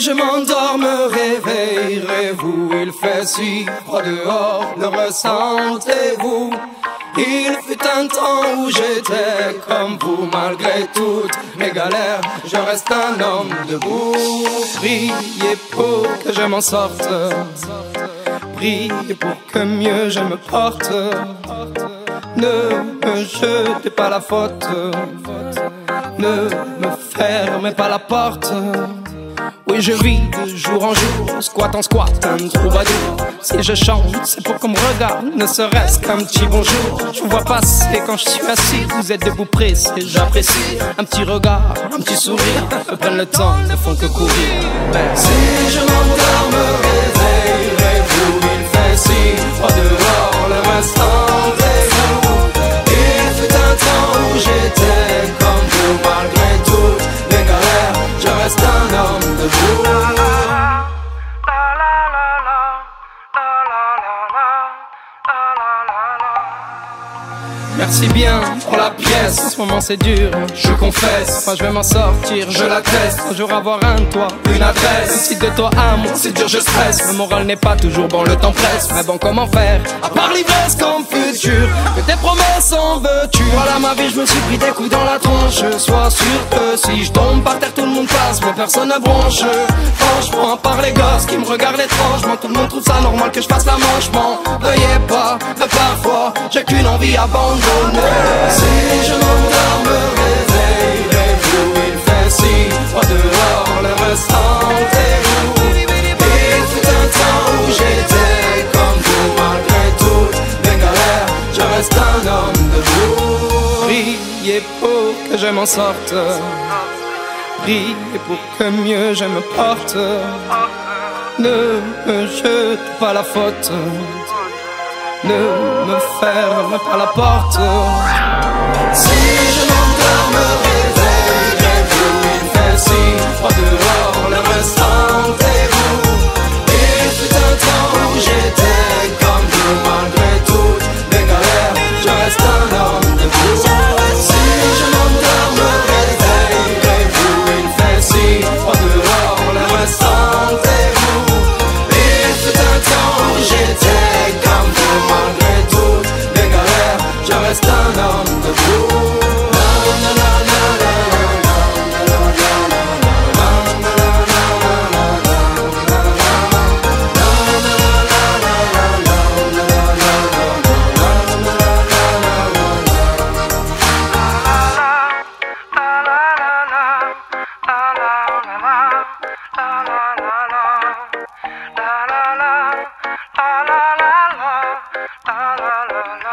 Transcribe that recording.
je m'endors, me réveillerez-vous Il fait si froid dehors, le ressentez-vous? Il fut un temps où j'étais comme vous, malgré toutes mes galères, je reste un homme debout. Priez pour que je m'en sorte, priez pour que mieux je me porte. Ne me jetez pas la faute, ne me fermez pas la porte. Oui, je vis de jour en jour, squat en squat, un troubadour. Si je chante, c'est pour qu'on me regarde, ne serait-ce qu'un petit bonjour. Je vous vois passer quand je suis assis, vous êtes debout pressé, j'apprécie. Un petit regard, un petit sourire, prennent le temps, ne font que courir. Un homme Merci bien pour la pièce. En ce moment c'est dur, je confesse. Moi je vais m'en sortir, je l'atteste. Un jour avoir un toit, une adresse. Si de toi à moi, c'est dur, je stresse. Le moral n'est pas toujours bon, le temps presse. Mais bon, comment faire? À part l'ivresse comme futur, que tes promesses en veux-tu? Voilà ma vie, je me suis pris des coups dans la tronche. Sois sûr que si je tombe par terre, tout le monde passe, mais personne ne bronche. Franchement, à part les gosses qui me regardent étrangement, tout le monde trouve ça normal que je fasse la manche. M'en veuillez pas, mais parfois j'ai qu'une envie abandonnée. Si je m'endors, me réveillerez-vous Il fait si froid dehors, le restant est vous Il fut un temps où j'étais comme vous Malgré toutes mes galères, je reste un homme debout Priez pour que je m'en sorte Priez pour que mieux je me porte Ne me jete pas la faute ne me ferme pas la porte. la la la